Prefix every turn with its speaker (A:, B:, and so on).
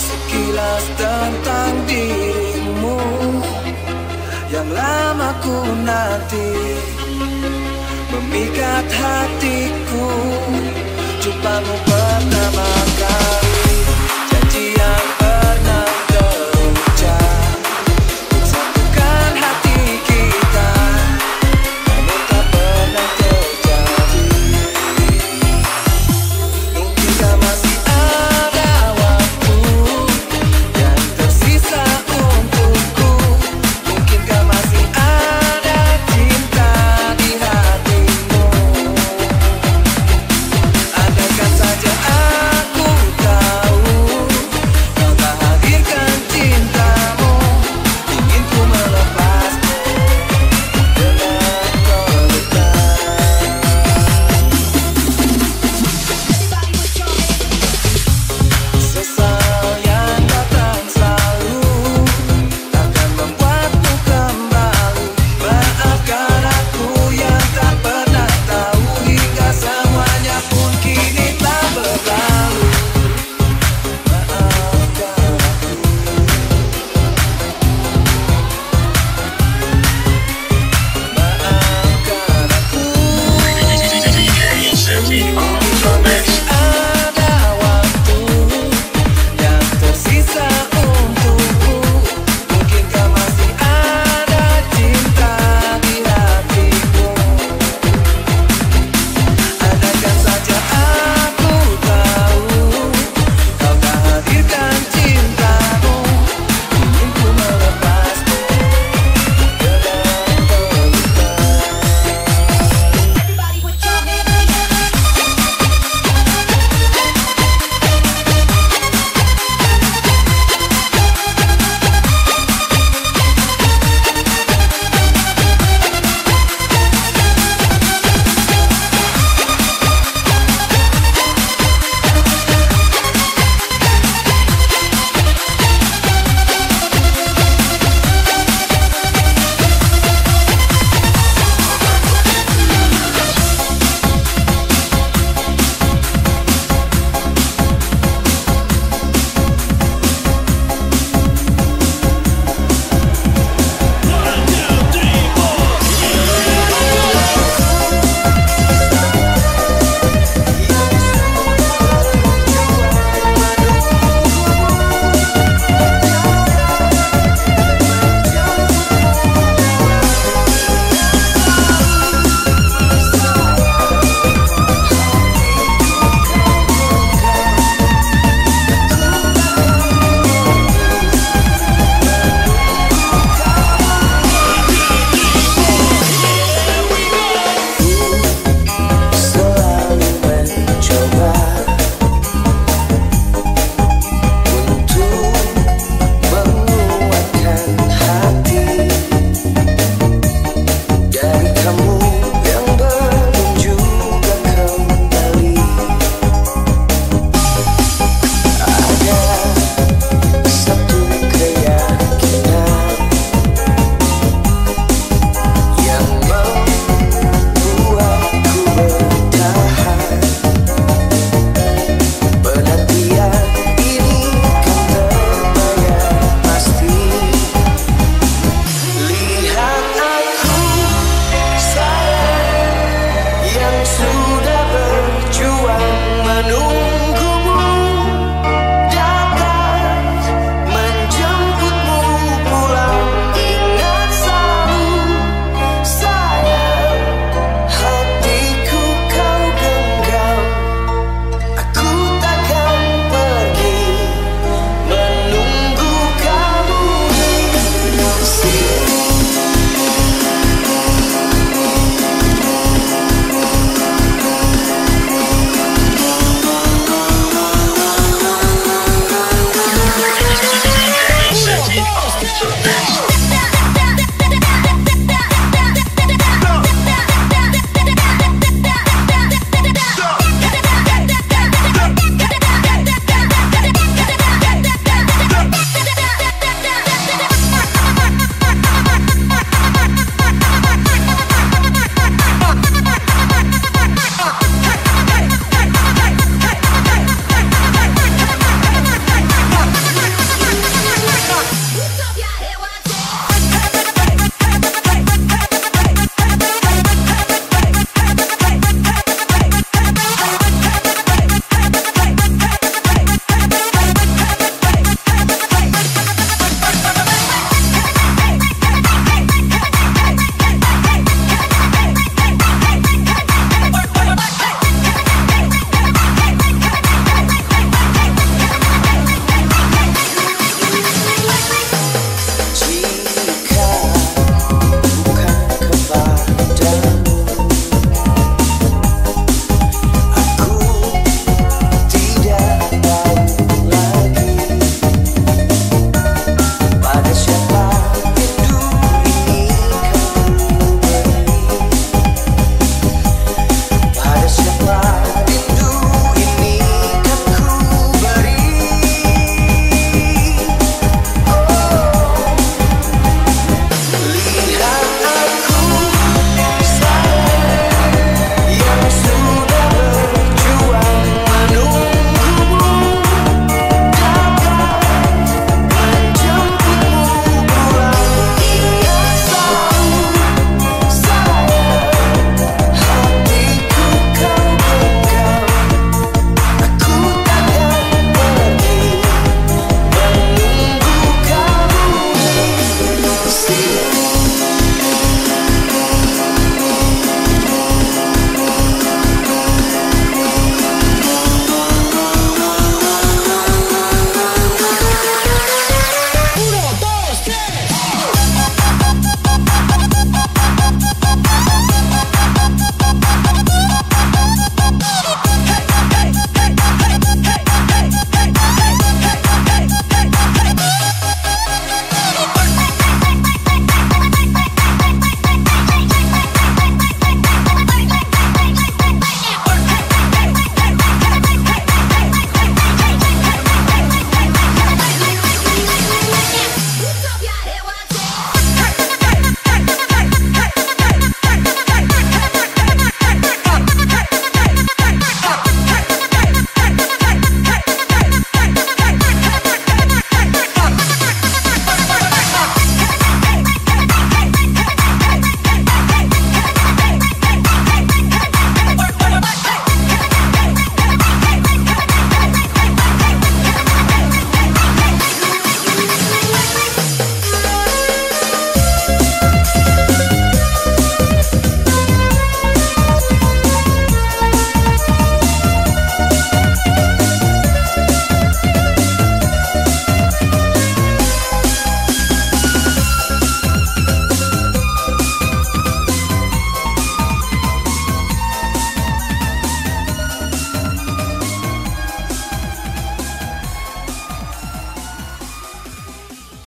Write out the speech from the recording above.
A: Sekilas tentang dirimu Yang lama ku nanti. Memikat hatiku Jumpamu